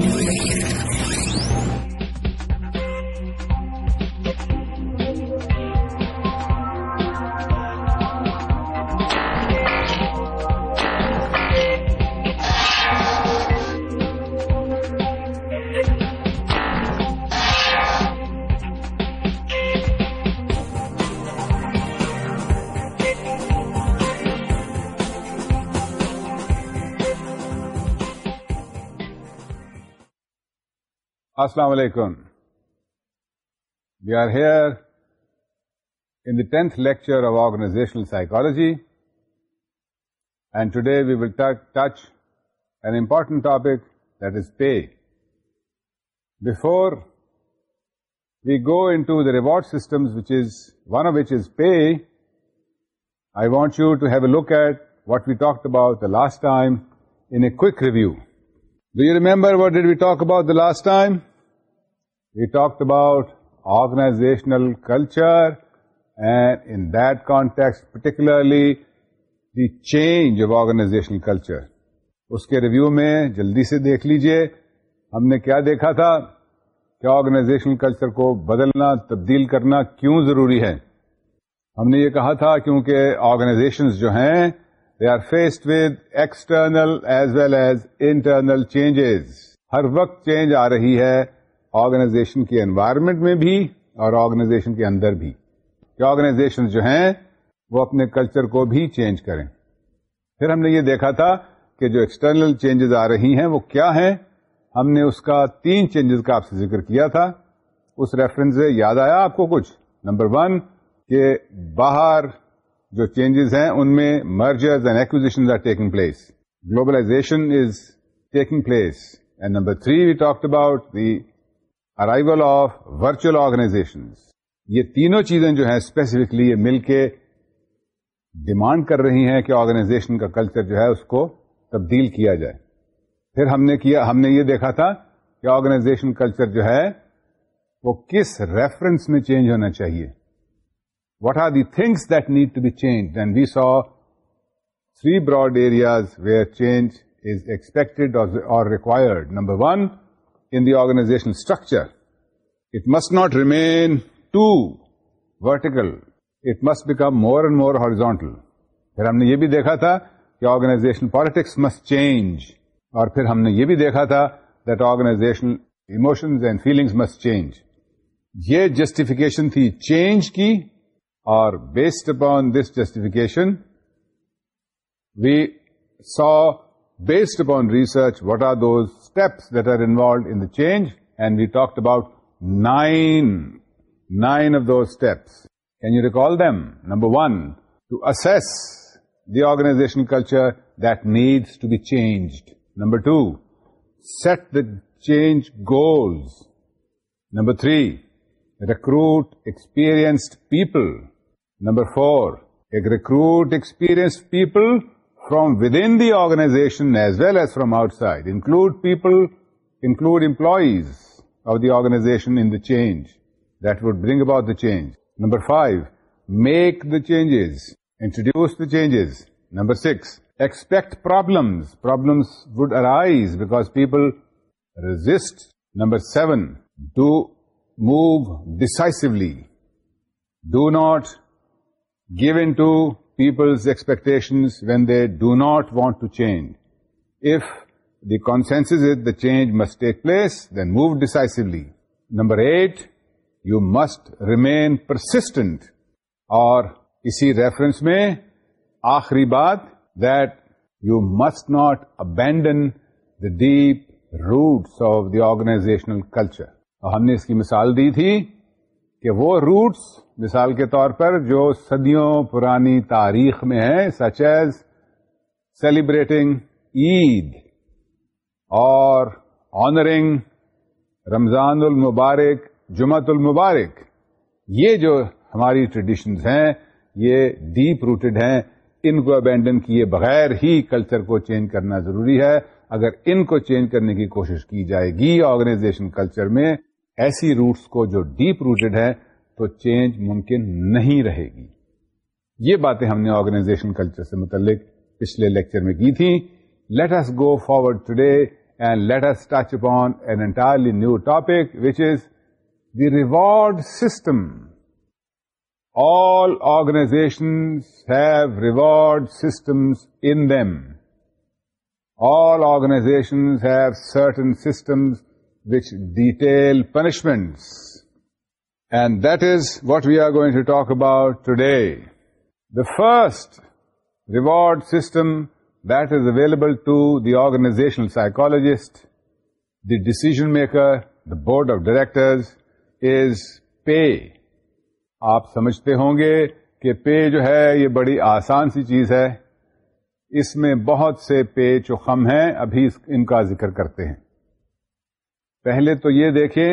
م Assalamu alaikum. We are here in the 10th lecture of Organizational Psychology, and today we will touch an important topic, that is pay. Before we go into the reward systems, one of which is pay, I want you to have a look at what we talked about the last time in a quick review. Do you remember what did we talk about the last time? We talk about organizational culture and in context particularly the change of organizational culture اس کے review میں جلدی سے دیکھ لیجئے ہم نے کیا دیکھا تھا کہ آرگنائزیشنل کلچر کو بدلنا تبدیل کرنا کیوں ضروری ہے ہم نے یہ کہا تھا کیونکہ آرگنائزیشن جو ہیں they are faced with external as well as internal changes ہر وقت چینج آ رہی ہے آرگنائزیشن کے انوائرمنٹ میں بھی اور آرگنائزیشن کے اندر بھی کہ آرگنائزیشن جو ہیں وہ اپنے کلچر کو بھی چینج کریں پھر ہم نے یہ دیکھا تھا کہ جو ایکسٹرنل چینجز آ رہی ہیں وہ کیا ہیں ہم نے اس کا تین چینجز کا آپ سے ذکر کیا تھا اس ریفرنس سے یاد آیا آپ کو کچھ نمبر ون کہ باہر جو چینجز ہیں ان میں mergers and acquisition are taking place globalization is taking place and number three we talk about the arrival of virtual organization یہ تینوں چیزیں جو ہیں اسپیسیفکلی یہ مل کے ڈیمانڈ کر رہی ہیں کہ آرگنائزیشن کا کلچر جو ہے اس کو تبدیل کیا جائے پھر ہم نے کیا ہم نے یہ دیکھا تھا کہ آرگنائزیشن کلچر جو ہے وہ کس ریفرنس میں چینج ہونا چاہیے what are the things that need to be change we saw three broad areas where change is expected اور required number one in the organizational structure. It must not remain too vertical. It must become more and more horizontal. پھر ہم نے یہ بھی دیکھا تھا کہ organization politics must change اور پھر ہم نے یہ بھی دیکھا تھا that organization emotions and feelings must change یہ جسٹیفیکیشن تھی چینج کی اور based upon this justification we saw based upon research what are those steps that are involved in the change, and we talked about nine of those steps. Can you recall them? Number one, to assess the organizational culture that needs to be changed. Number two, set the change goals. Number three, recruit experienced people. Number four, recruit experienced people from within the organization as well as from outside, include employees of the organization in the change that would bring about the change. Number 5, make the changes, introduce the changes. Number 6, expect problems. Problems would arise because people resist. Number 7, do move decisively. Do not give in to people's expectations when they do not want to change if the consensus is the change mistake place then move decisively number eight you must remain persistent اور اسی reference میں آخری بات that you must not abandon the deep roots of the organizational culture اور ہم نے اس کی مثال دی تھی کہ وہ روٹس مثال کے طور پر جو صدیوں پرانی تاریخ میں ہیں سچ ایز سیلیبریٹنگ عید اور آنرنگ رمضان المبارک جمعت المبارک یہ جو ہماری ٹریڈیشنز ہیں یہ ڈیپ روٹیڈ ہیں ان کو ابینڈن کیے بغیر ہی کلچر کو چینج کرنا ضروری ہے اگر ان کو چینج کرنے کی کوشش کی جائے گی آرگنائزیشن کلچر میں ایسی روٹس کو جو ڈیپ روٹیڈ ہیں تو چینج ممکن نہیں رہے گی یہ باتیں ہم نے آرگنائزیشن کلچر سے متعلق پچھلے لیکچر میں کی تھی S go forward today and let us touch upon an entirely new topic which is the reward system all organization have reward systems in them all organization have certain systems which detail punishments and that is what we are going to talk about today the first reward system that is available to the organizational psychologist, the decision maker the board of directors is pay آپ سمجھتے ہوں گے کہ پے جو ہے یہ بڑی آسان سی چیز ہے اس میں بہت سے پے چوخم ہیں ابھی ان کا ذکر کرتے ہیں پہلے تو یہ دیکھیں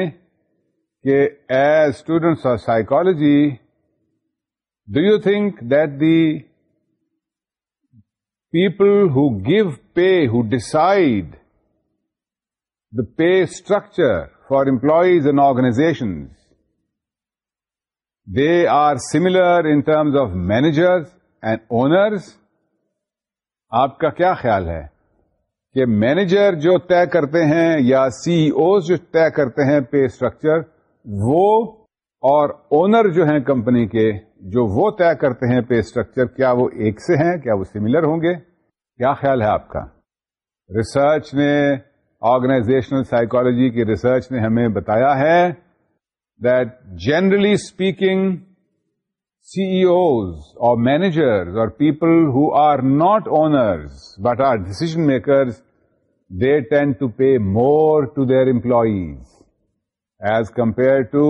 کہ as students of psychology do you think that the people who give pay who decide the pay structure for employees and organization they are similar in terms of manager and owners آپ کا کیا خیال ہے کہ manager جو طے کرتے ہیں یا سی اوز جو طے کرتے ہیں پے اسٹرکچر وہ اور اونر جو ہیں کمپنی کے جو وہ طے کرتے ہیں پے اسٹرکچر کیا وہ ایک سے ہیں کیا وہ سملر ہوں گے کیا خیال ہے آپ کا ریسرچ نے آرگنائزیشنل سائیکالوجی کی ریسرچ نے ہمیں بتایا ہے that generally speaking CEOs اور مینیجرز اور people who are not owners but are decision makers they tend to pay more to their employees as compare to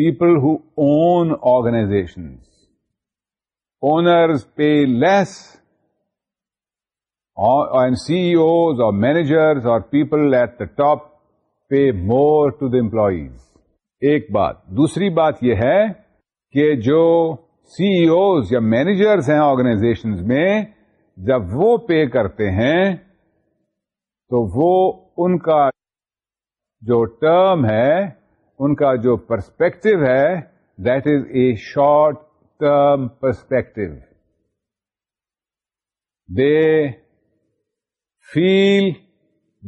people ہون organisations owners pay less C اور managers اور people at the top pay more to the employees ایک بات دوسری بات یہ ہے کہ جو سی اوز e یا مینیجرز ہیں آرگنائزیشنز میں جب وہ پے کرتے ہیں تو وہ ان کا جو ٹرم ہے ان کا جو پرسپیکٹو ہے that is a short term perspective they feel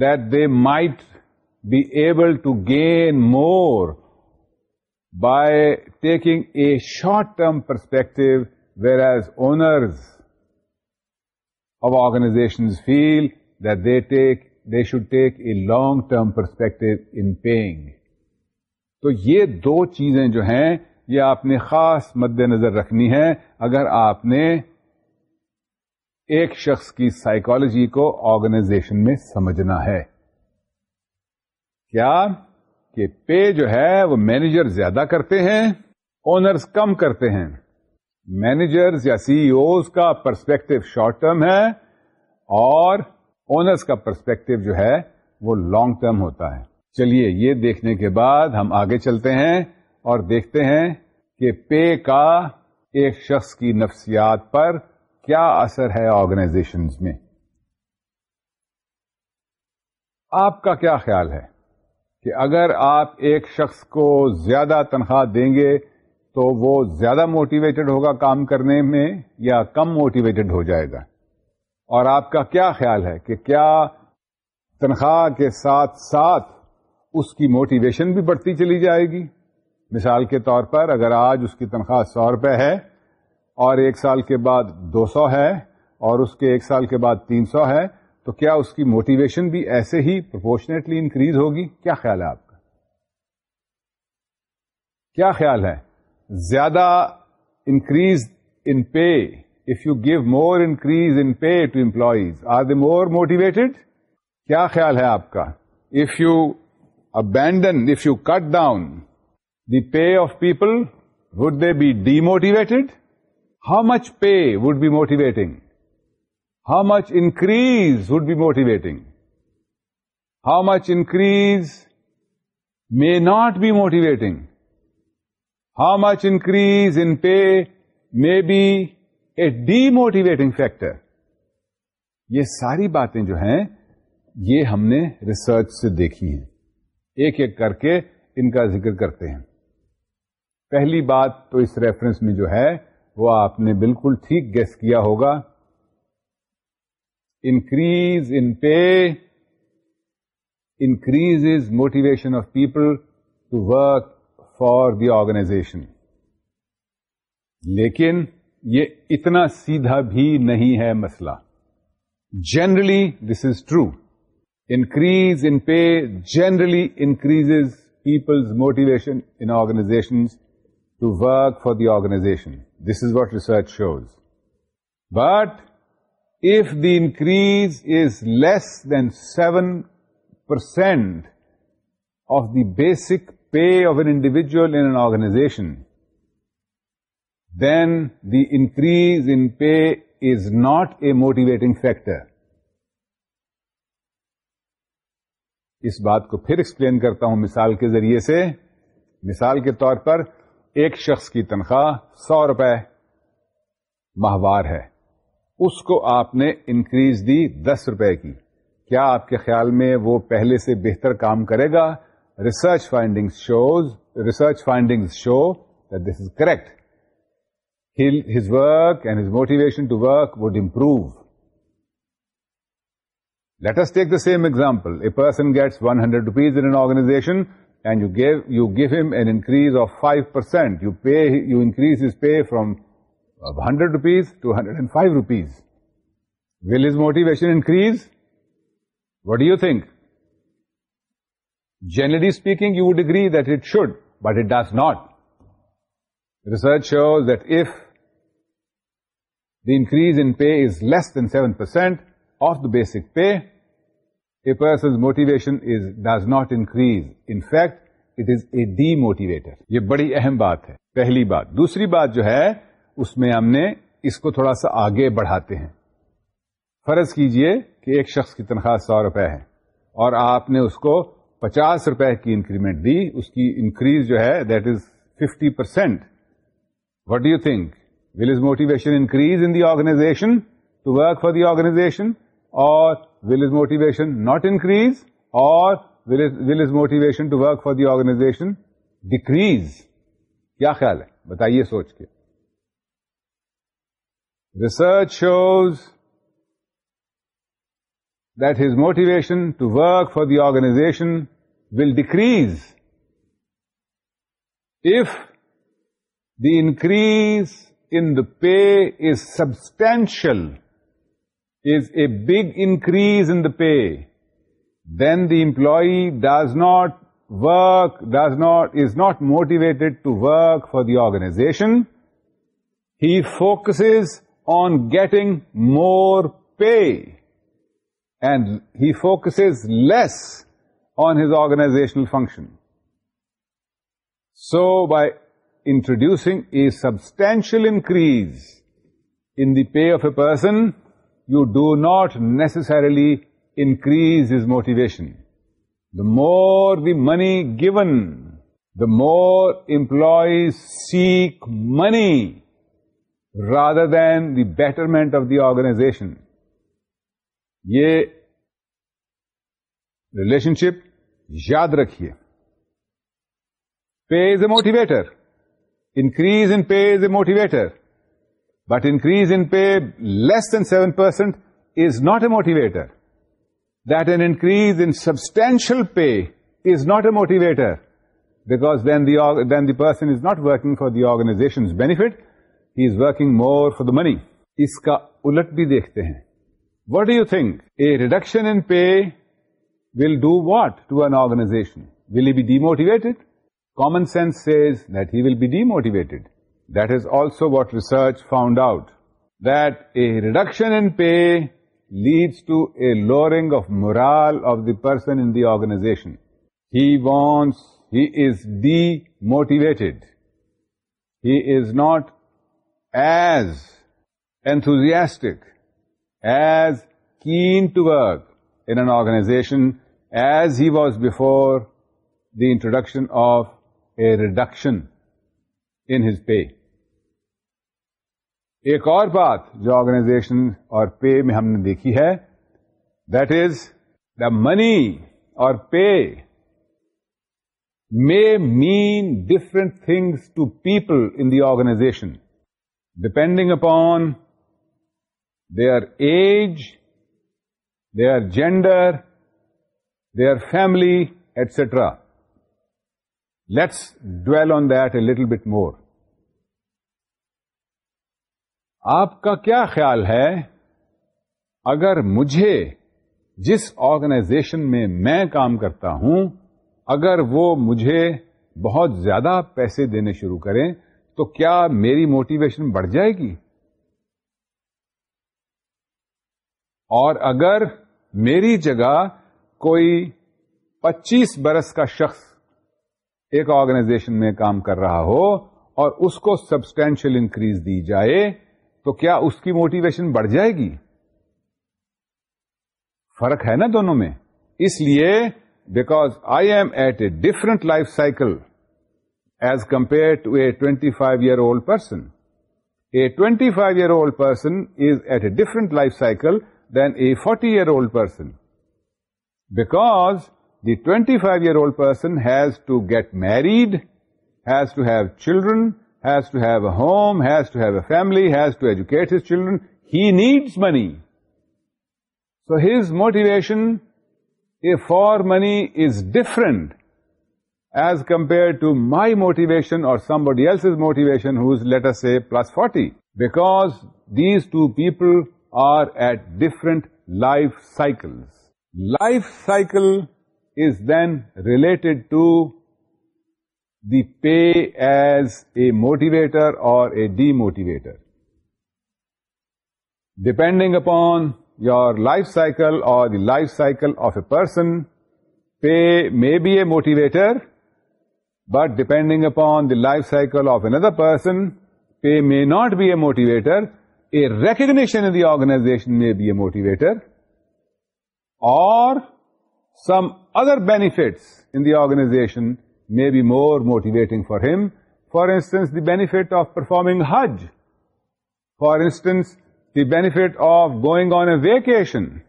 that they might be able to gain more by taking a short term perspective where as owners of organization feel that they take they should take a long term perspective in paying تو یہ دو چیزیں جو ہیں یہ آپ نے خاص مد نظر رکھنی ہے اگر آپ نے ایک شخص کی سائیکالوجی کو آرگنائزیشن میں سمجھنا ہے کیا کہ پے جو ہے وہ مینیجر زیادہ کرتے ہیں اونرز کم کرتے ہیں مینیجرز یا سی ایوز e کا پرسپیکٹو شارٹ ٹرم ہے اور اونرس کا پرسپیکٹو جو ہے وہ لانگ ٹرم ہوتا ہے چلیے یہ دیکھنے کے بعد ہم آگے چلتے ہیں اور دیکھتے ہیں کہ پے کا ایک شخص کی نفسیات پر کیا اثر ہے آرگنائزیشن میں آپ کا کیا خیال ہے کہ اگر آپ ایک شخص کو زیادہ تنخواہ دیں گے تو وہ زیادہ موٹیویٹڈ ہوگا کام کرنے میں یا کم موٹیویٹڈ ہو جائے گا اور آپ کا کیا خیال ہے کہ کیا تنخواہ کے ساتھ ساتھ اس کی موٹیویشن بھی بڑھتی چلی جائے گی مثال کے طور پر اگر آج اس کی تنخواہ سو روپے ہے اور ایک سال کے بعد دو سو ہے اور اس کے ایک سال کے بعد تین سو ہے تو کیا اس کی موٹیویشن بھی ایسے ہی پرپورشنیٹلی انکریز ہوگی کیا خیال ہے آپ کا کیا خیال ہے زیادہ increase in pay more increase in pay to employees are they more motivated کیا خیال ہے آپ کا if you abandon if you cut down the pay of people would they be demotivated how much pay would be motivating how much increase would be motivating how much increase may not be motivating how much increase in pay may be a demotivating factor یہ ساری باتیں جو ہیں یہ ہم نے research سے دیکھی ہیں ایک ایک کر کے ان کا ذکر کرتے ہیں پہلی بات تو اس ریفرنس میں جو ہے وہ آپ نے بالکل ٹھیک گیس کیا ہوگا increase in pay increase is motivation of people to work for the organization لیکن یہ اتنا سیدھا بھی نہیں ہے مسئلہ generally this is true increase in pay generally increase people's motivation in organization to work for the organization this is what research shows but if the increase is less than seven percent of the basic pay of an individual in organization then the increase in pay is not a motivating factor اس بات کو پھر explain کرتا ہوں مثال کے ذریعے سے مثال کے طور پر ایک شخص کی تنخواہ سو روپے ماہوار ہے اس کو آپ نے انکریز دی دس روپے کی کیا آپ کے خیال میں وہ پہلے سے بہتر کام کرے گا research finding shows research finding show this is correct his work and his motivation to work would improve. Let us take the same example. A person gets 100 rupees in an organization and you give him an increase of 5%. You increase his pay from 100 rupees to 105 rupees. Will his motivation increase? What do you think? Generally speaking, you would agree that it should, but it does not. Research shows that if the increase in pay is less than seven percent of the basic pay a person motivation is does not increase in fact it is a demotivator یہ بڑی اہم بات ہے پہلی بات دوسری بات جو ہے اس میں ہم نے اس کو تھوڑا سا آگے بڑھاتے ہیں فرض کیجئے کہ ایک شخص کی تنخواہ سو روپے ہے اور آپ نے اس کو پچاس روپے کی انکریمنٹ دی اس کی انکریز جو ہے that is fifty percent what do you think will his motivation increase in the organization to work for the organization or will his motivation not increase or the organization decrease کیا خیال ہے بتائیے سوچ کے research shows that his motivation to work for the organization will decrease if the increase in the pay is substantial, is a big increase in the pay, then the employee does not work, is not motivated to work for the organization. He focuses on getting more pay, and he focuses less on his organizational function. So by introducing a substantial increase in the pay of a person you do not necessarily increase is motivation the more the money given the more employees seek money rather than the betterment of the organization یہ relationship یاد رکھیے pay is a motivator increase in pay is a motivator but increase in pay less than seven percent is not a motivator that an increase in substantial pay is not a motivator because then the person is not working for the organization benefit he is working more for the money اس کا الٹ بھی دیکھتے ہیں what do you think a reduction in pay will do what to an organization will be demotivate Common sense says that he will be demotivated. That is also what research found out, that a reduction in pay leads to a lowering of morale of the person in the organization. He is demotivated. He is not as enthusiastic, as keen to work in an organization as he was before the introduction of reduction in his pay ایک اور بات جو organisation اور پے میں ہم نے دیکھی ہے دیٹ از دا منی اور pay may mean different things to people in the organization depending upon their age their gender their family etcetera let's dwell on that a little bit more آپ کا کیا خیال ہے اگر مجھے جس organization میں میں کام کرتا ہوں اگر وہ مجھے بہت زیادہ پیسے دینے شروع کریں تو کیا میری موٹیویشن بڑھ جائے گی اور اگر میری جگہ کوئی پچیس برس کا شخص ایک آرگنائزیشن میں کام کر رہا ہو اور اس کو سبسٹینشیل انکریز دی جائے تو کیا اس کی موٹیویشن بڑھ جائے گی فرق ہے نا دونوں میں اس لیے because I am at a different life cycle as compare to a twenty five year old person a twenty five year old person is at a different life cycle than a forty year old person because the 25-year-old person has to get married, has to have children, has to have a home, has to have a family, has to educate his children. He needs money. So his motivation for money is different as compared to my motivation or somebody else's motivation who's, let us say, plus 40. Because these two people are at different life cycles. Life cycle is then related to the pay as a motivator or a demotivator. Depending upon your life cycle or the life cycle of a person, pay may be a motivator, but depending upon the life cycle of another person, pay may not be a motivator. A recognition in the organization may be a motivator, or some other benefits in the organization may be more motivating for him. For instance, the benefit of performing Hajj. For instance, the benefit of going on a vacation.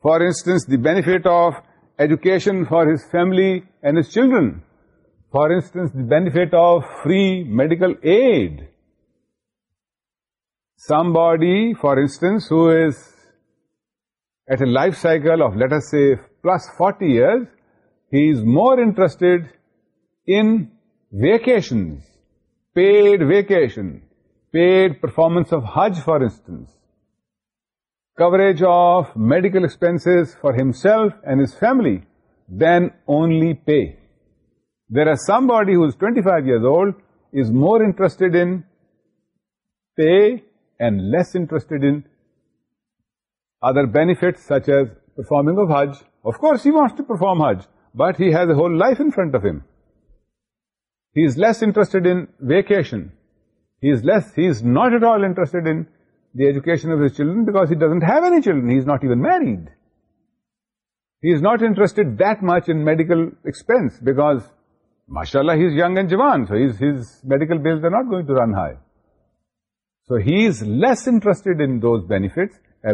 For instance, the benefit of education for his family and his children. For instance, the benefit of free medical aid. Somebody, for instance, who is at a life cycle of, let us say, plus 40 years, he is more interested in vacations, paid vacation, paid performance of Hajj, for instance, coverage of medical expenses for himself and his family, than only pay. Whereas somebody who is 25 years old is more interested in pay and less interested in other benefits such as performing of Hajj, shoes his medical bills the not going to run high so he's less interest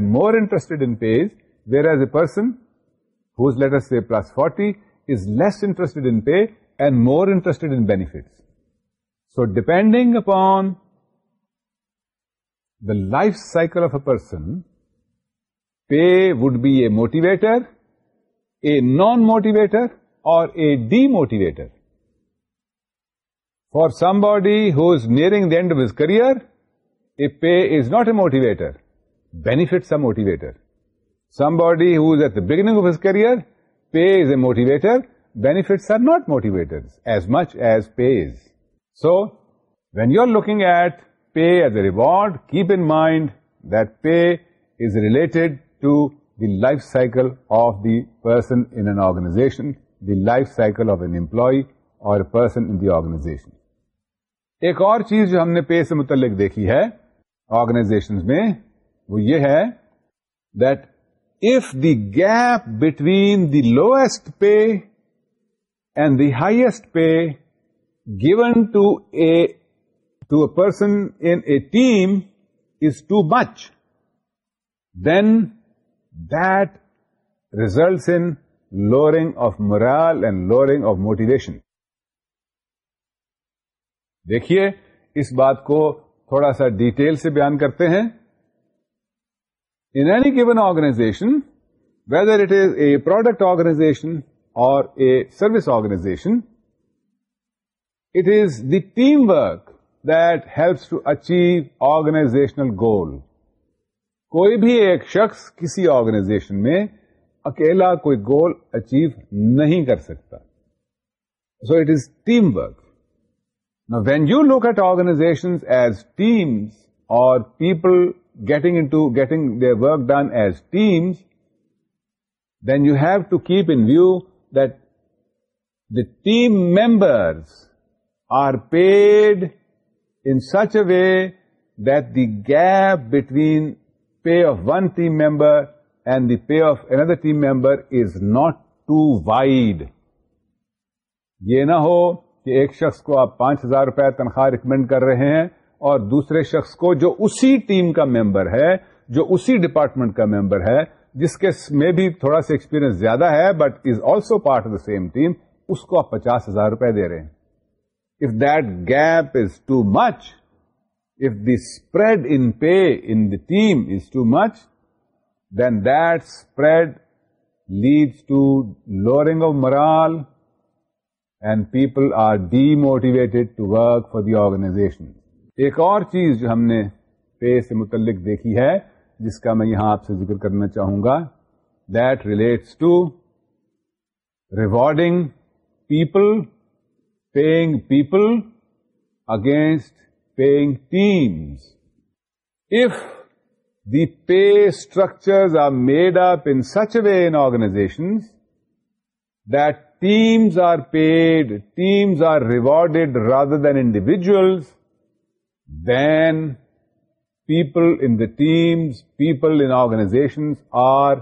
more interested in pays whereas a person whose, let us say, plus 40 is less interested in pay and more interested in benefits. So depending upon the life cycle of a person, pay would be a motivator, a non-motivator, or a demotivator. For somebody who is nearing the end of his career, a pay is not a motivator. Benefits are motivator. Somebody who at beginning career not motivator looking at pay keep in mind they is related to دیف cycle of the person in organization the employee اور person in the organisation ایک اور چیز جو ہم نے پے سے متعلق دیکھی ہے آرگنا وہ یہ ہے د if the gap between the lowest pay and the highest pay given to a to a person in a team is too much then that results in lowering of morale and lowering of motivation دیکھیے اس بات کو تھوڑا سا detail سے بیان کرتے ہیں in any given organization, whether it is a product organization or a service organization, it is the teamwork that helps to achieve organizational goal. کوئی بھی ایک شخص کسی آرگنائزیشن میں اکیلا کوئی گول اچیو نہیں کر سکتا so it is team work when you look at organization as teams اور people getting into getting their work done as teams, then you have to keep in view that the team members are paid in such a way that the gap between pay of one team member and the pay of another team member is not too wide. یہ نہ ہو کہ ایک شخص کو آپ پانچ ہزار روپے تنخواہ ریکمینڈ کر رہے ہیں اور دوسرے شخص کو جو اسی ٹیم کا ممبر ہے جو اسی ڈپارٹمنٹ کا ممبر ہے جس کے میں بھی تھوڑا سا ایکسپیرئنس زیادہ ہے but is also part of the same team اس کو آپ پچاس ہزار روپے دے رہے ہیں if that gap is too much if the spread in pay in the team is too much then that spread leads to lowering of morale and people are D to to work for the organization ایک اور چیز جو ہم نے پے سے متعلق دیکھی ہے جس کا میں یہاں آپ سے ذکر کرنا چاہوں گا that relates to rewarding people paying people against paying teams if the pay structures are made up in such way in organization that teams are paid teams are rewarded rather than individuals then people in the teams people in organization are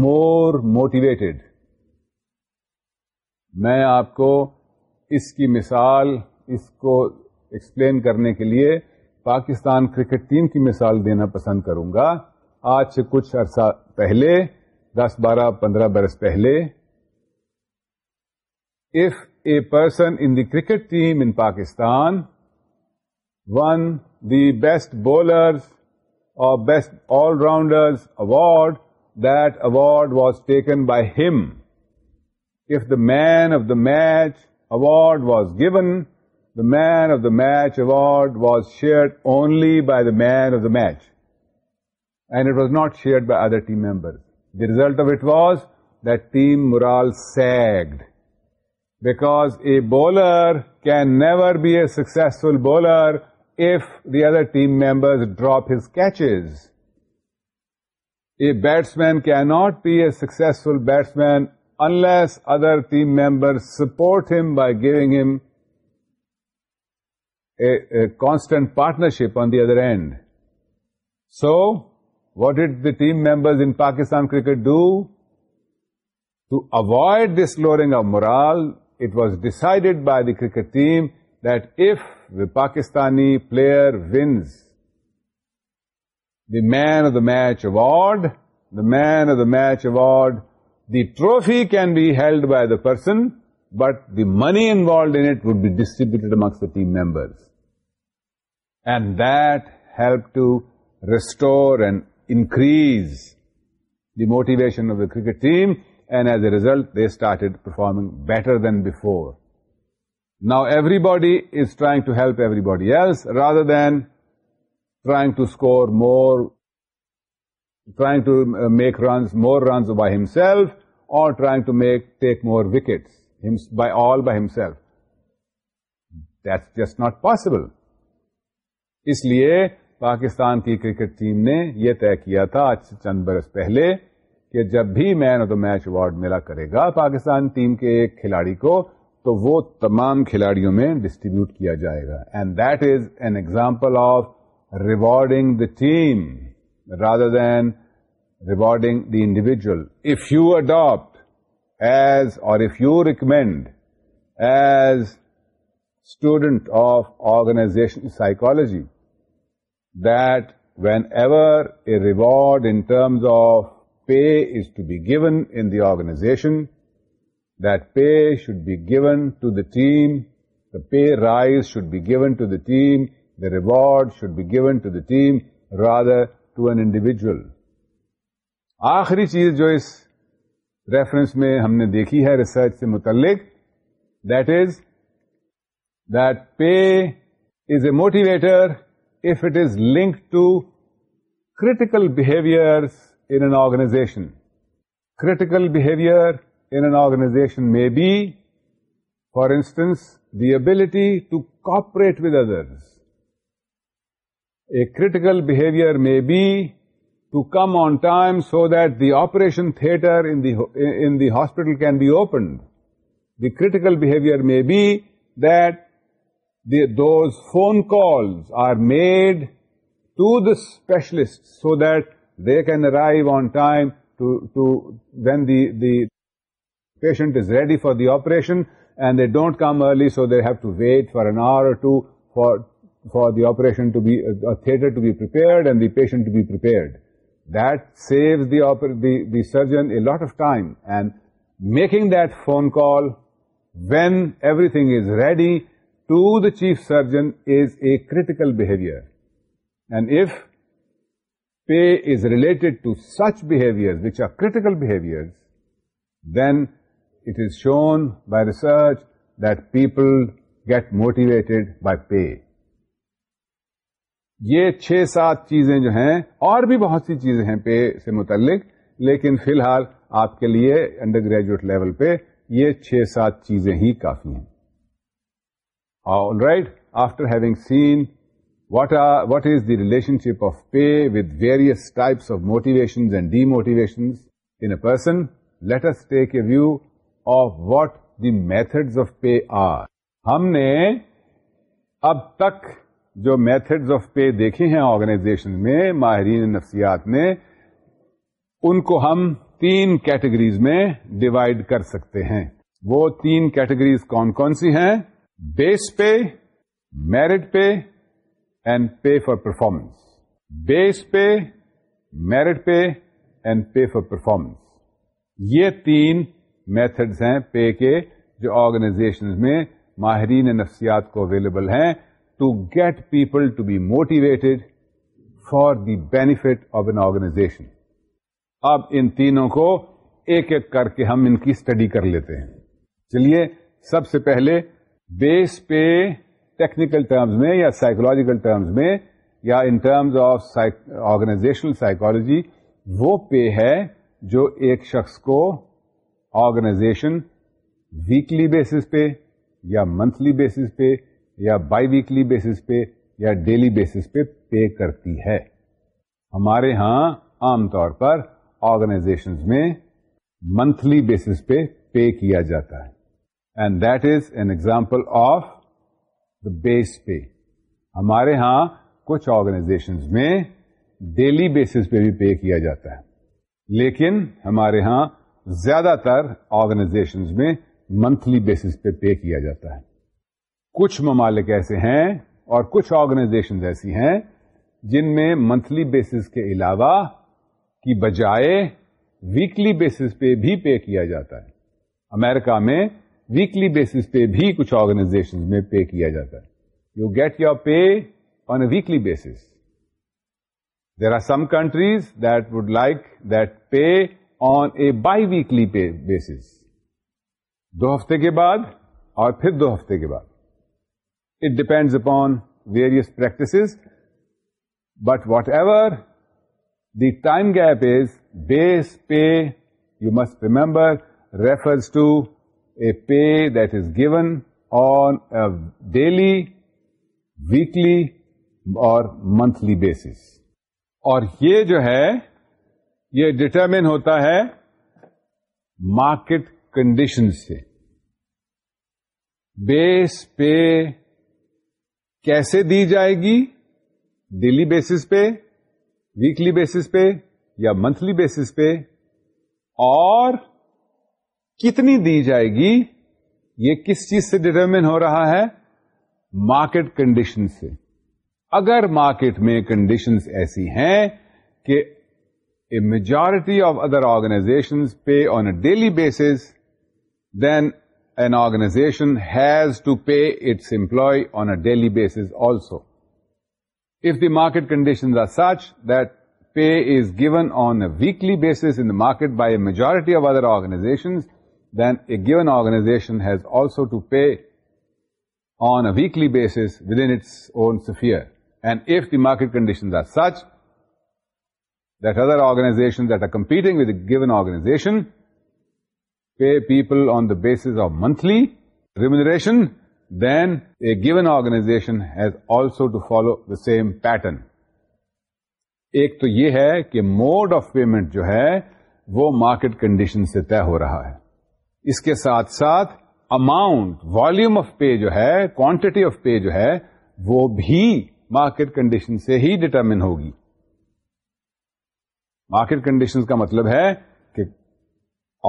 more motivated میں آپ کو اس کی مثال اس کو explain کرنے کے لیے پاکستان کرکٹ ٹیم کی مثال دینا پسند کروں گا آج سے کچھ عرصہ پہلے دس بارہ پندرہ برس پہلے if a person in the cricket team in Pakistan won the Best Bowlers or Best All-Rounders award. That award was taken by him. If the Man of the Match award was given, the Man of the Match award was shared only by the Man of the Match, and it was not shared by other team members. The result of it was that team morale sagged, because a bowler can never be a successful bowler if the other team members drop his catches. A batsman cannot be a successful batsman unless other team members support him by giving him a constant partnership on the other end. So, what did the team members in Pakistan cricket do? To avoid this lowering of morale, it was decided by the cricket team that if the Pakistani player wins the Man of the Match award, the trophy can be held by the person, but the money involved in it would be distributed amongst the team members. And that helped to restore and increase the motivation of the cricket team, and as a result, they started performing better than before. Now everybody is trying to help everybody to score more trying to make runs more by himself. اور just not possible اس لیے پاکستان کی cricket team نے یہ طے کیا تھا آج سے چند برس پہلے کہ جب بھی man of the match award ملا کرے گا پاکستان ٹیم کے ایک کھلاڑی کو تو وہ تمام کھلاڑیوں میں ڈسٹریبیوٹ کیا جائے گا and that is an example of rewarding the team rather than rewarding the individual if you adapt as اور if you recommend as student of organization psychology that whenever a reward in terms of pay is to be given in the organization that pay should be given to the team, the pay rise should be given to the team, the reward should be given to the team rather to an individual. آخری چیز جو اس reference میں ہم نے دیکھی ہے research سے متعلق that is that pay is a motivator if it is link to critical behaviour in an organization critical behaviour in an organization may be, for instance, the ability to cooperate with others. A critical behavior may be to come on time so that the operation theater in the hospital can be opened. The critical behavior may be that those phone calls are made to the specialists so that they can arrive on time to when the Patient is ready for the operation and they don't come early, so they have to wait for an hour or two for the operation to be, a theater to be prepared and the patient to be prepared. That saves the surgeon a lot of time, and making that phone call when everything is ready to the chief surgeon is a critical behavior. And if pay is related to such behaviors which are critical behaviors, then it is shown by research that people get motivated by pay یہ چھ سات چیزیں جو ہیں اور بھی بہت سی چیزیں ہیں پے سے متعلق لیکن فی الحال آپ کے لیے انڈر گریجویٹ لیول پہ یہ چھ سات چیزیں ہی کافی ہیں all right after having seen what are what is the relationship of pay with various types of motivation and demotivation person let us take a view of what the methods of pay are ہم نے اب تک جو methods of pay دیکھے ہیں organization میں ماہرین نفسیات نے ان کو ہم تین کیٹیگریز میں ڈیوائڈ کر سکتے ہیں وہ تین کیٹیگریز کون کون سی ہیں base pay merit pay and pay for performance base pay merit pay and pay for performance یہ تین میتھڈز ہیں پے کے جو آرگنائزیشن میں ماہرین نفسیات کو اویلیبل ہیں to get people to be motivated for the benefit of an organization اب ان تینوں کو ایک ایک کر کے ہم ان کی اسٹڈی کر لیتے ہیں چلیے سب سے پہلے بیس پہ ٹیکنیکل ٹرمز میں یا سائیکولوجیکل ٹرمز میں یا ان ٹرمز آف آرگنائزیشنل سائیکولوجی وہ پے ہے جو ایک شخص کو آرگنائزیشن ویکلی بیسس پہ یا منتھلی بیسس پہ یا بائی ویکلی بیسس پہ یا ڈیلی بیسس پہ پے کرتی ہے ہمارے ہاں عام طور پر آرگنائزیشن میں منتھلی بیسس پہ پے کیا جاتا ہے and that is an example of the base pay ہمارے ہاں کچھ آرگنائزیشن میں ڈیلی بیسس پہ بھی پے کیا جاتا ہے لیکن ہمارے ہاں زیادہ تر آرگنائزیشن میں منتھلی بیسس پہ پے کیا جاتا ہے کچھ ممالک ایسے ہیں اور کچھ آرگنائزیشن ایسی ہیں جن میں منتھلی بیسس کے علاوہ کی بجائے ویکلی بیسس پہ بھی پے کیا جاتا ہے امریکہ میں ویکلی بیسس پہ بھی کچھ آرگنائزیشن میں پے کیا جاتا ہے you get your pay on a weekly basis there are some countries that would like that pay on a biweekly pay base دو ہفتے کے بعد اور پھر دو ہفتے کے بعد it depends upon various practice but whatever the time gap is base pay you must remember refers to a pay that is given on a daily weekly اور منتھلی بیسس اور یہ جو ہے یہ ڈٹرمن ہوتا ہے market condition سے base پہ کیسے دی جائے گی ڈیلی بیسس پہ ویکلی بیسس پہ یا منتھلی بیسس پہ اور کتنی دی جائے گی یہ کس چیز سے ڈٹرمن ہو رہا ہے مارکیٹ کنڈیشن سے اگر مارکیٹ میں کنڈیشنز ایسی ہیں کہ a majority of other organizations pay on a daily basis, then an organization has to pay its employee on a daily basis also. If the market conditions are such that pay is given on a weekly basis in the market by a majority of other organizations, then a given organization has also to pay on a weekly basis within its own sphere. And if the market conditions are such that other organizations that are competing with a given organization pay people on the basis of monthly remuneration, then a given organization has also to follow the same pattern. ایک تو یہ ہے کہ mode of payment جو ہے وہ market condition سے طے ہو رہا ہے اس کے ساتھ ساتھ اماؤنٹ والیوم آف پے جو ہے کوانٹٹی آف پے جو ہے وہ بھی مارکیٹ کنڈیشن سے ہی ڈٹرمن ہوگی مارکیٹ کنڈیشن کا مطلب ہے کہ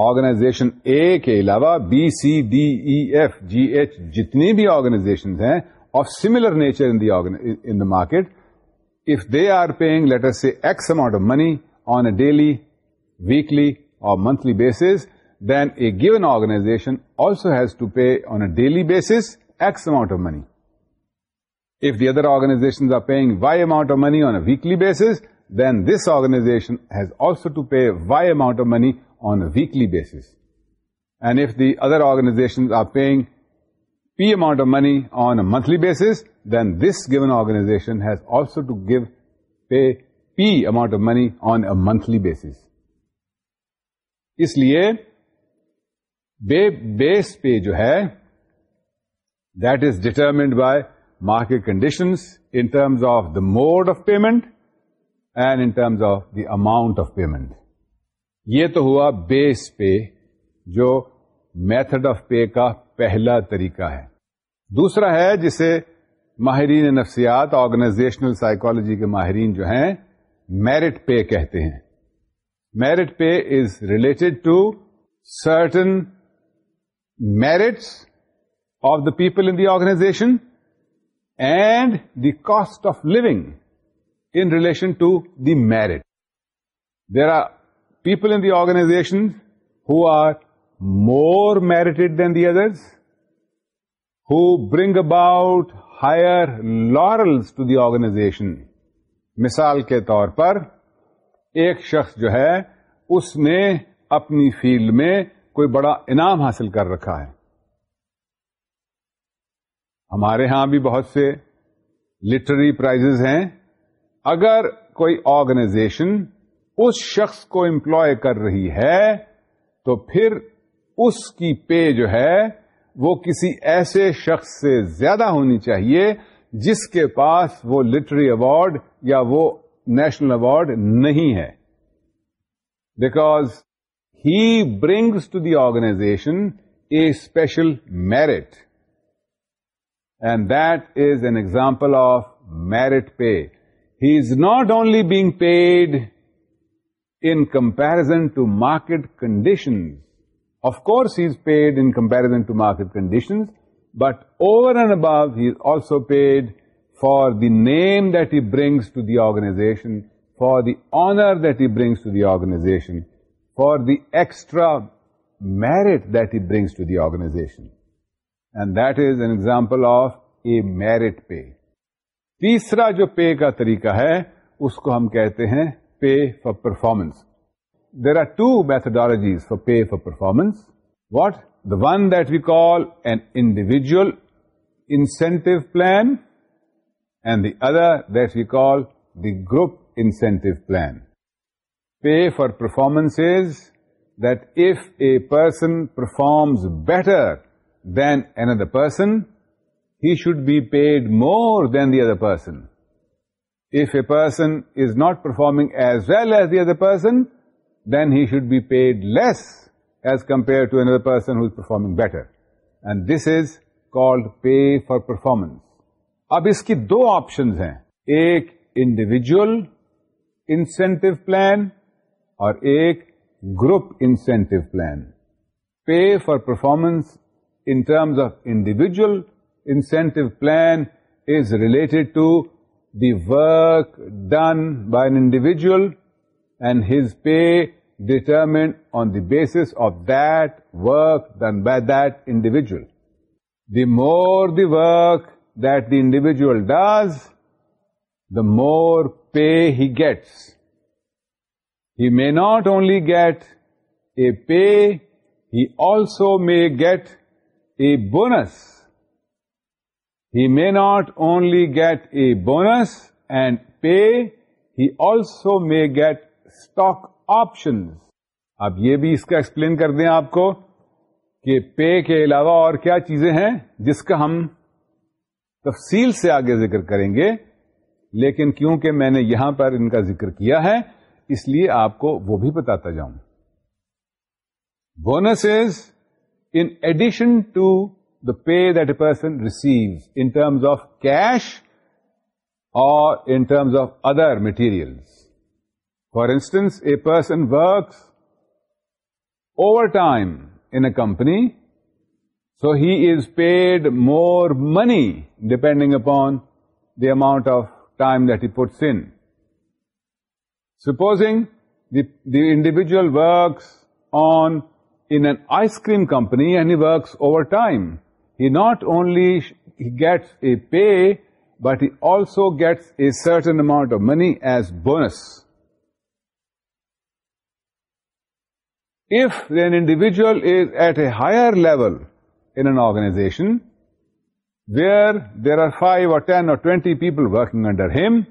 آرگنائزیشن اے کے علاوہ B C D E F G H جتنی بھی آرگنائزیشن ہیں of similar nature in the market if they are paying let's say X amount of money on a daily weekly اور monthly bases then a given organization also has to pay on a daily bases X amount of money If the other organizations are paying Y amount of money on a weekly basis, then this has has also to pay Y amount of money on weekly weekly basis and if the other are are P P amount of money on monthly monthly then then this given has also to give pay P amount of money on a monthly basis اس لیے base pay جو ہے that is determined by market conditions in terms of the mode of payment terms of the amount of payment یہ تو ہوا base pay جو method of pay کا پہلا طریقہ ہے دوسرا ہے جسے ماہرین نفسیات آرگنائزیشنل سائیکولوجی کے ماہرین جو ہیں میرٹ پے کہتے ہیں merit pay is related to certain merits of the people in the organization and the cost of living relation to the merit there are people in the organization who are more merited than the others, who bring about higher laurels to the organization مثال کے طور پر ایک شخص جو ہے اس نے اپنی field میں کوئی بڑا انعام حاصل کر رکھا ہے ہمارے ہاں بھی بہت سے لٹری پرائزز ہیں اگر کوئی آرگنائزیشن اس شخص کو امپلوائے کر رہی ہے تو پھر اس کی پے جو ہے وہ کسی ایسے شخص سے زیادہ ہونی چاہیے جس کے پاس وہ لٹری اوارڈ یا وہ نیشنل اوارڈ نہیں ہے because he brings to the organization a special merit and that is an example of merit pay He is not only being paid in comparison to market conditions. Of course, he is paid in comparison to market conditions, but over and above, he is also paid for the name that he brings to the organization, for the honor that he brings to the organization, for the extra merit that he brings to the organization. And that is an example of a merit pay. تیسرا جو پے کا طریقہ ہے اس کو ہم کہتے ہیں pay for performance there are two methodologies for pay for performance what the one that we call an individual incentive plan and the other that we call the group incentive plan pay for performance that if a person performs better than other person should be paid more than the other person if a person is not performing as well as the other person then he should be paid less as compare to other person performing better and this is called pay for performance اب اس کی دو option ہیں ایک individual incentive plan اور ایک group incentive plan pay for performance in terms of individual incentive plan is related to the work done by an individual and his pay determined on the basis of that work done by that individual. The more the work that the individual does, the more pay he gets. He may not only get a pay, he also may get a bonus he may not only get a bonus and pay, he also may get stock options. اب یہ بھی اس کا explain کر دیں آپ کو کہ پے کے علاوہ اور کیا چیزیں ہیں جس کا ہم تفصیل سے آگے ذکر کریں گے لیکن کیونکہ میں نے یہاں پر ان کا ذکر کیا ہے اس لیے آپ کو وہ بھی بتاتا جاؤں bonus is addition to the pay that a person receives in terms of cash or in terms of other materials. For instance, a person works overtime in a company, so he is paid more money depending upon the amount of time that he puts in. Supposing the individual works in an ice cream company and he works overtime, he not only gets a pay, but he also gets a certain amount of money as bonus. If an individual is at a higher level in an organization, where there are 5 or 10 or 20 people working under him,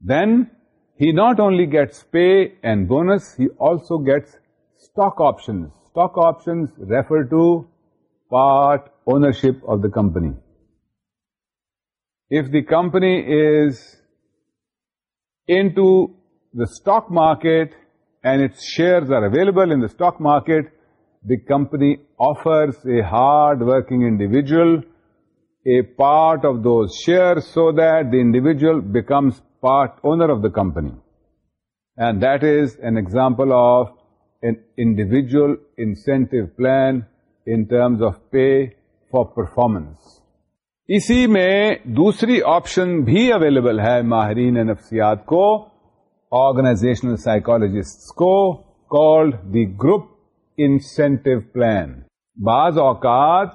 then he not only gets pay and bonus, he also gets stock options. Stock options refer to part ownership of the company. If the company is into the stock market and its shares are available in the stock market, the company offers a hard-working individual a part of those shares so that the individual becomes part owner of the company. And that is an example of an individual incentive plan in terms of pay for performance اسی میں دوسری option بھی available ہے ماہرین نفسیات کو organizational psychologist کو called the group incentive plan بعض اوقات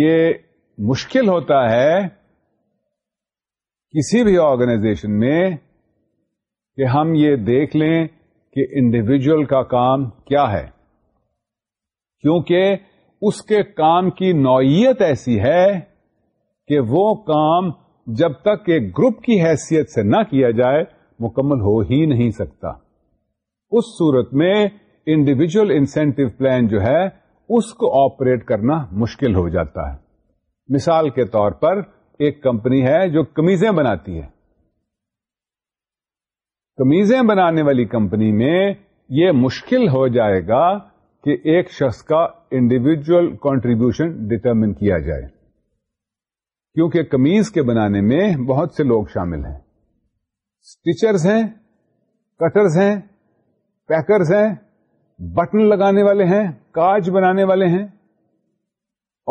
یہ مشکل ہوتا ہے کسی بھی آرگنائزیشن میں کہ ہم یہ دیکھ لیں کہ انڈیویجل کا کام کیا ہے کیونکہ اس کے کام کی نوعیت ایسی ہے کہ وہ کام جب تک ایک گروپ کی حیثیت سے نہ کیا جائے مکمل ہو ہی نہیں سکتا اس صورت میں انڈیویجل انسینٹو پلان جو ہے اس کو آپریٹ کرنا مشکل ہو جاتا ہے مثال کے طور پر ایک کمپنی ہے جو کمیزیں بناتی ہے کمیزیں بنانے والی کمپنی میں یہ مشکل ہو جائے گا کہ ایک شخص کا انڈیویجل کانٹریبیوشن ڈٹرمن کیا جائے کیونکہ کمیز کے بنانے میں بہت سے لوگ شامل ہیں اسٹیچرز ہیں کٹرز ہیں پیکرز ہیں بٹن لگانے والے ہیں کاج بنانے والے ہیں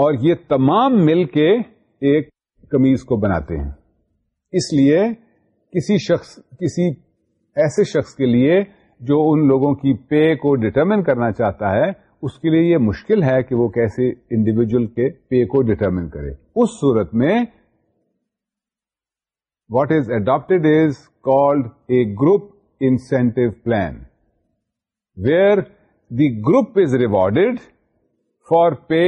اور یہ تمام مل کے ایک کمیز کو بناتے ہیں اس لیے کسی شخص کسی ایسے شخص کے لیے جو ان لوگوں کی پے کو ڈٹرمن کرنا چاہتا ہے اس کے لیے یہ مشکل ہے کہ وہ کیسے انڈیویجل کے پے کو ڈٹرمن کرے اس صورت میں what is adapted is called a group incentive plan where the group is rewarded for pay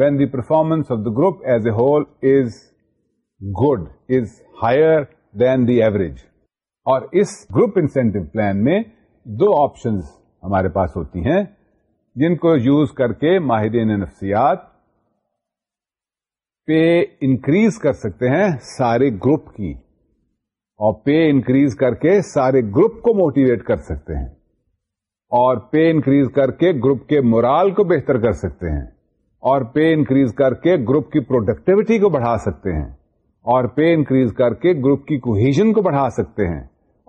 when the performance of the group as a whole is good is higher than the average اور اس group incentive plan میں دو options ہمارے پاس ہوتی ہیں جن کو یوز کر کے ماہرین نفسیات پے انکریز کر سکتے ہیں سارے گروپ کی اور پے انکریز کر کے سارے گروپ کو موٹیویٹ کر سکتے ہیں اور پے انکریز کر کے گروپ کے مورال کو بہتر کر سکتے ہیں اور پے انکریز کر کے گروپ کی پروڈکٹیوٹی کو بڑھا سکتے ہیں اور پے انکریز کر کے گروپ کی کوہیژن کو بڑھا سکتے ہیں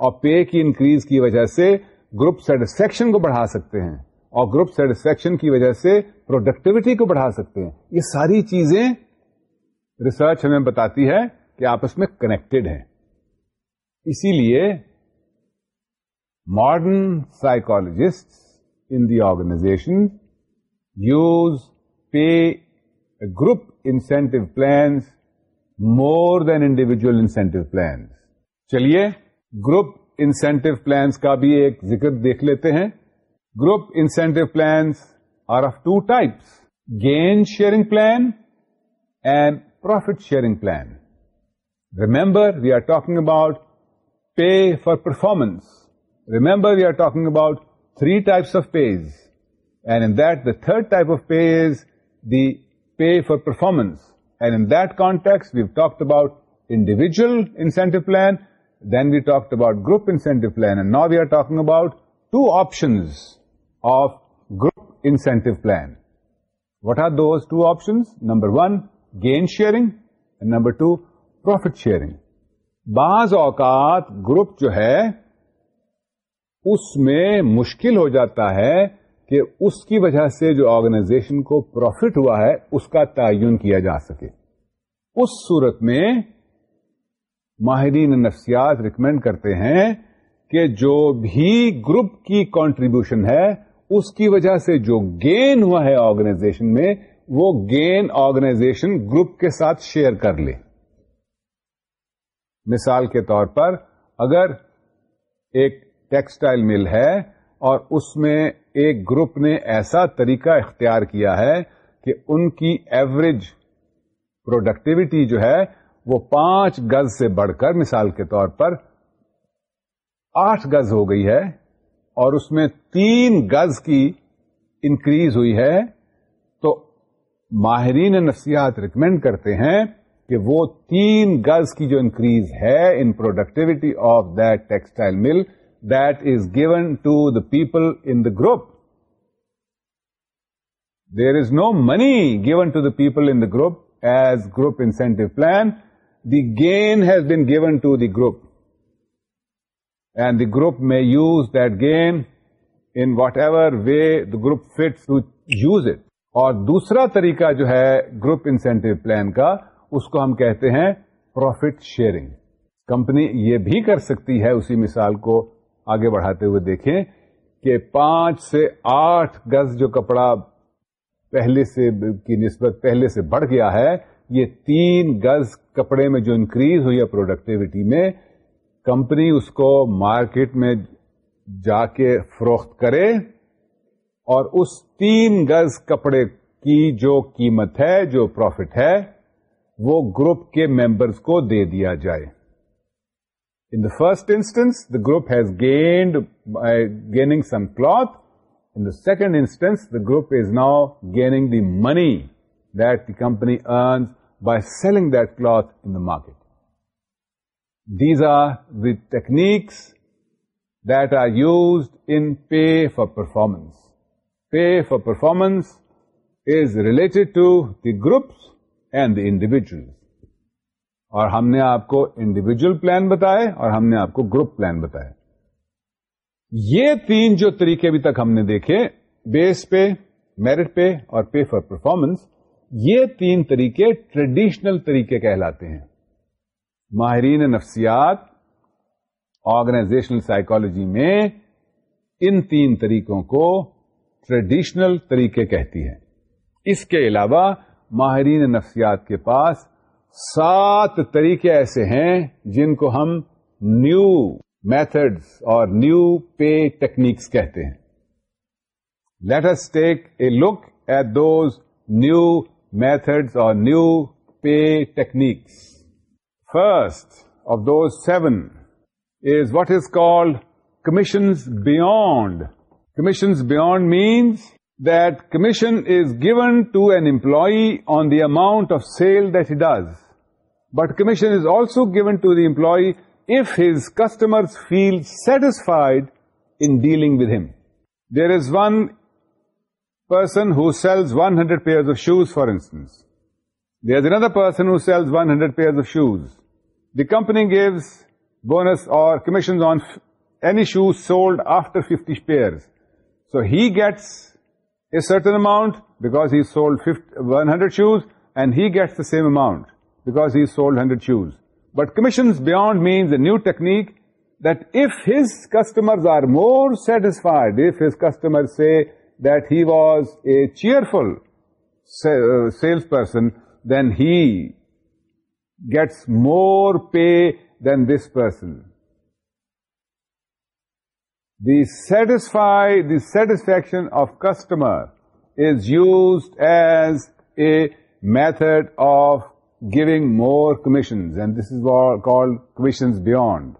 اور پے کی انکریز کی وجہ سے گروپ سیٹسفیکشن کو بڑھا سکتے ہیں اور گروپ سیٹسفیکشن کی وجہ سے پروڈکٹیوٹی کو بڑھا سکتے ہیں یہ ساری چیزیں ریسرچ ہمیں بتاتی ہے کہ آپ اس میں کنیکٹڈ ہیں اسی لیے modern psychologist in the organization use pay group incentive plans more than individual incentive plans چلیے گروپ انسینٹو پلانس کا بھی ایک ذکر دیکھ لیتے ہیں group incentive plans are of two types gain sharing plan and profit sharing plan remember we are talking about pay for performance remember we are talking about three types of pays and in that the third type of pay is the pay for performance and in that context we've talk about individual incentive plan then we talk about group two options about to incentive of group incentive plan what are Number number one gain sharing number two profit sharing بعض اوقات group جو ہے اس میں مشکل ہو جاتا ہے کہ اس کی وجہ سے جو آرگنائزیشن کو پروفٹ ہوا ہے اس کا تعین کیا جا سکے اس صورت میں ماہرین نفسیات ریکمینڈ کرتے ہیں کہ جو بھی گروپ کی کانٹریبیوشن ہے اس کی وجہ سے جو گین ہوا ہے آرگنائزیشن میں وہ گین آرگنائزیشن گروپ کے ساتھ شیئر کر لے مثال کے طور پر اگر ایک ٹیکسٹائل مل ہے اور اس میں ایک گروپ نے ایسا طریقہ اختیار کیا ہے کہ ان کی ایوریج پروڈکٹیوٹی جو ہے وہ پانچ گز سے بڑھ کر مثال کے طور پر آٹھ گز ہو گئی ہے اور اس میں تین گز کی انکریز ہوئی ہے تو ماہرین نفسیات ریکمینڈ کرتے ہیں کہ وہ تین گز کی جو انکریز ہے in productivity of that textile mill is given to the people in the group there is no money given to the people in the group as group incentive plan the gain to group and the group may use that gain in in ever way the group fit to use it اور دوسرا طریقہ جو ہے group incentive plan کا اس کو ہم کہتے ہیں پروفٹ شیئرنگ کمپنی یہ بھی کر سکتی ہے اسی مثال کو آگے بڑھاتے ہوئے دیکھیں کہ پانچ سے آٹھ گز جو کپڑا پہلے سے کی نسبت پہلے سے بڑھ گیا ہے یہ تین گز کپڑے میں جو انکریز ہوئی ہے پروڈکٹیوٹی میں کمپنی اس کو مارکیٹ میں جا کے فروخت کرے اور اس تین گز کپڑے کی جو قیمت ہے جو پروفٹ ہے وہ گروپ کے ممبرس کو دے دیا جائے in the first instance the group has gained gaining some cloth in the second instance the group is now gaining the money that the company earns by selling then the market these other techniques that are use in pay for performance pay for performance is related to the groups and the individual اور ہم نے آپ کو individual plan بتایا اور ہم نے آپ کو گروپ پلان بتایا یہ تین جو طریقے ابھی تک ہم نے دیکھے بیس پے میرٹ پے اور پے فار پرفارمنس یہ تین طریقے ٹریڈیشنل طریقے کہلاتے ہیں ماہرین نفسیات آرگنائزیشنل سائیکولوجی میں ان تین طریقوں کو ٹریڈیشنل طریقے کہتی ہے اس کے علاوہ ماہرین نفسیات کے پاس سات طریقے ایسے ہیں جن کو ہم نیو میتھڈس اور نیو پے ٹیکنیکس کہتے ہیں let's take a look at those new methods or new pay techniques. First of those seven is what is called commissions beyond. Commissions beyond means that commission is given to an employee on the amount of sale that he does. But commission is also given to the employee if his customers feel satisfied in dealing with him. There is one person who sells 100 pairs of shoes, for instance. There's another person who sells 100 pairs of shoes. The company gives bonus or commissions on any shoes sold after 50 pairs. So he gets a certain amount because he sold 100 shoes, and he gets the same amount because he sold 100 shoes. But commissions beyond means a new technique that if his customers are more satisfied, if his customers say that he was a cheerful uh, salesperson, then he gets more pay than this person. The satisfaction of customer is used as a method of giving more commissions, and this is called commissions beyond.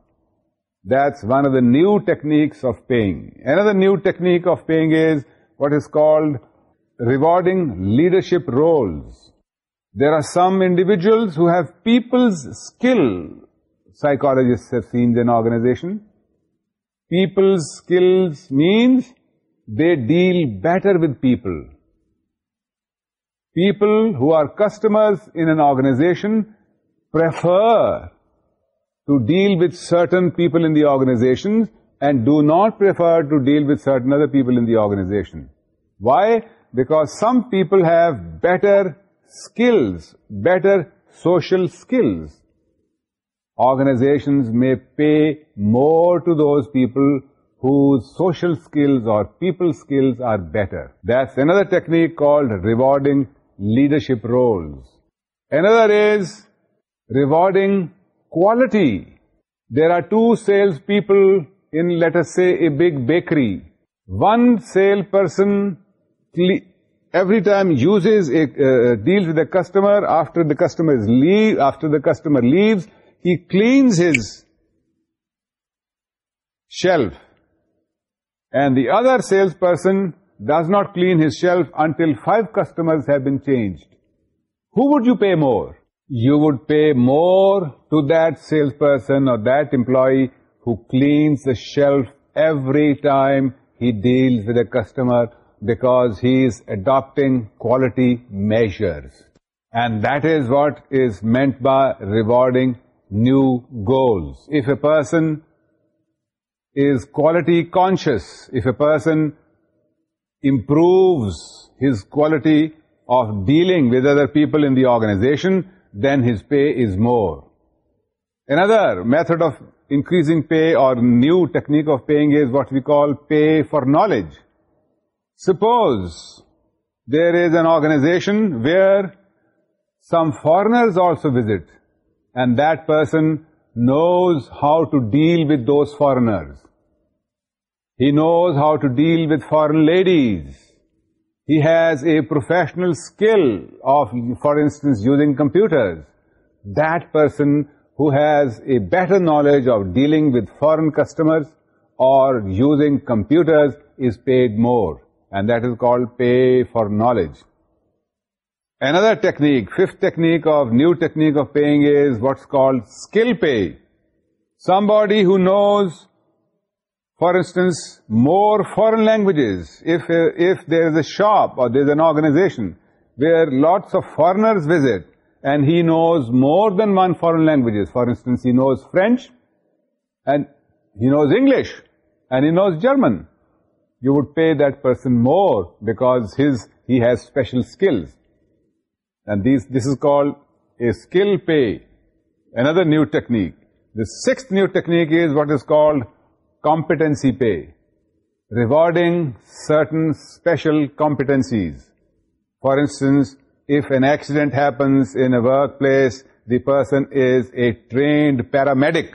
That's one of the new techniques of paying. Another new technique of paying is what is called rewarding leadership roles. There are some individuals who have people's skill. Psychologists have seen an organization. People's skills means they deal better with people. People who are customers in an organization prefer to deal with certain people in the organization and do not prefer to deal with certain other people in the organization. Why because some people have better skills better social skills organization میں pay more to those people who social skills or people skills are better that's another technique called rewarding leadership roles another is rewarding quality there are two sales people in later a big bakery one sale person every time uses, uh, uh, deals with the customer after the customer leaves, he cleans his shelf. And the other salesperson does not clean his shelf until 5 customers have been changed. Who would you pay more? You would pay more to that salesperson or that employee who cleans the shelf every time he deals with a customer because he is adopting quality measures. And that is what is meant by rewarding new goals. If a person is quality conscious, if a person improves his quality of dealing with other people in the organization, then his pay is more. Another method of increasing pay or new technique of paying is what we call pay for knowledge. Suppose there is an organization where some foreigners also visit, and that person knows how to deal with those foreigners. He knows how to deal with foreign ladies. He has a professional skill of, for instance, using computers. That person who has a better knowledge of dealing with foreign customers or using computers is paid more and that is called pay for knowledge. Another technique, fifth new technique of paying is what's called skill pay. Somebody who knows, for instance, more foreign languages, if there is a shop or there is an organization where lots of foreigners visit and he knows more than one foreign languages, for instance, he knows French and he knows English and he knows German you would pay that person more because he has special skills. And this is called a skill pay, another new technique. The sixth new technique is what is called competency pay, rewarding certain special competencies. For instance, if an accident happens in a workplace, the person is a trained paramedic.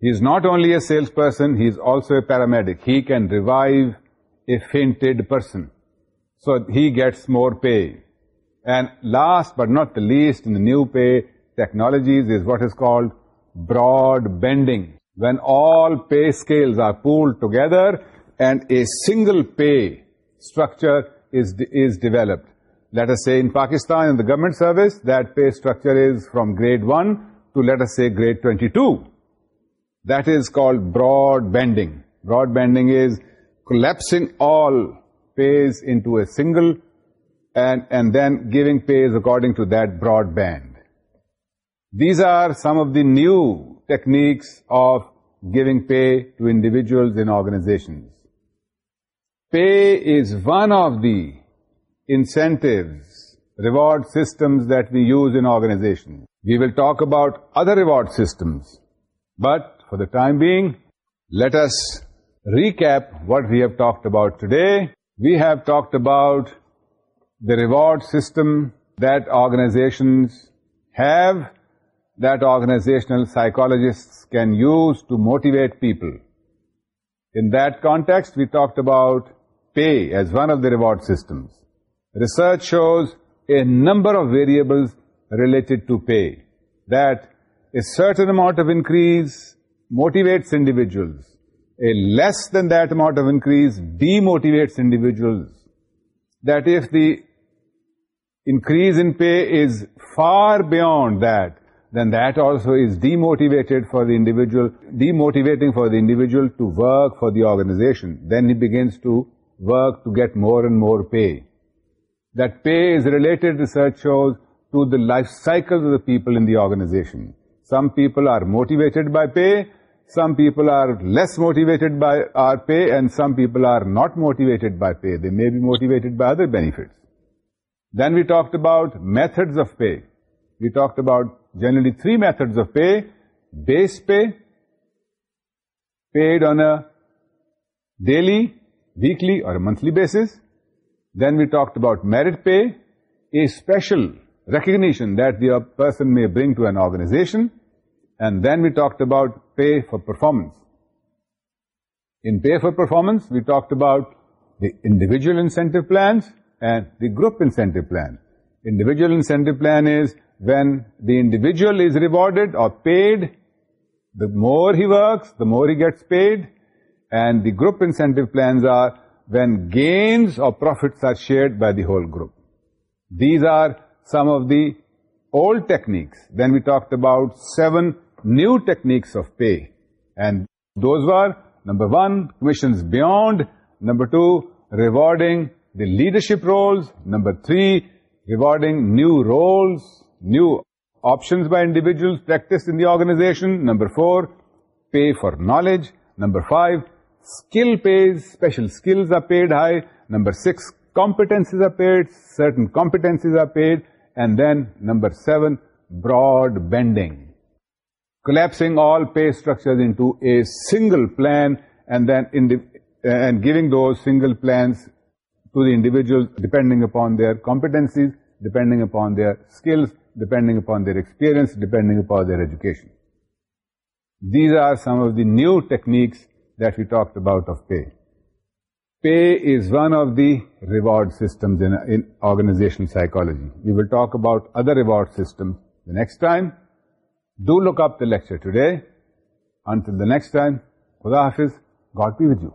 He is not only a salesperson, he is also a paramedic. He can revive a fainted person. So he gets more pay. And last but not the least, in the new pay technologies is what is called broad bending. When all pay scales are pooled together and a single pay structure is developed. Let us say in Pakistan, in the government service, that pay structure is from grade 1 to, let us say, grade 22. That is called broad bending. Broad bending is collapsing all pays into a single and then giving pays according to that broad band. These are some of the new techniques of giving pay to individuals in organizations. Pay is one of the incentives, reward systems that we use in organizations. We will talk about other reward systems, but for the time being, let us recap what we have talked about today. We have talked about the reward system that organizations have, that organizational psychologists can use to motivate people. In that context, we talked about pay as one of the reward systems. Research shows a number of variables related to pay, that a certain amount of increase motivates individuals. A less than that amount of increase demotivates individuals. That if the increase in pay is far beyond that, then that also is demotivating for the individual to work for the organization. Then he begins to work to get more and more pay. That pay is related, research shows, to the life cycles of the people in the organization. Some people are motivated by pay, some people are less motivated by our pay and some people are not motivated by pay. They may be motivated by other benefits. Then we talked about methods of pay. We talked about generally three methods of pay: base pay, paid on a daily, weekly or a monthly basis. Then we talked about merit pay, a special recognition that the person may bring to an organization. And then we talked about pay for performance. In pay for performance, we talked about the individual incentive plans and the group incentive plan. Individual incentive plan is when the individual is rewarded or paid, the more he works, the more he gets paid. And the group incentive plans are when gains or profits are shared by the whole group. These are some of the old techniques. Then we talked about 7 new techniques of pay. And those were, number one, commissions beyond, number two, rewarding the leadership roles, number three, rewarding new roles, new options by individuals practiced in the organization, number four, pay for knowledge, number five, skill pays, special skills are paid high, number six, competencies are paid, certain competencies are paid, and then number seven, broad bending collapsing all pay structures into a single plan, and then giving those single plans to the individuals depending upon their competencies, depending upon their skills, depending upon their experience, depending upon their education. These are some of the new techniques that we talked about of pay. Pay is one of the reward systems in organizational psychology. We will talk about other reward systems the next time. Do look up the lecture today. Until the next time, Khuda Hafiz, God be with you.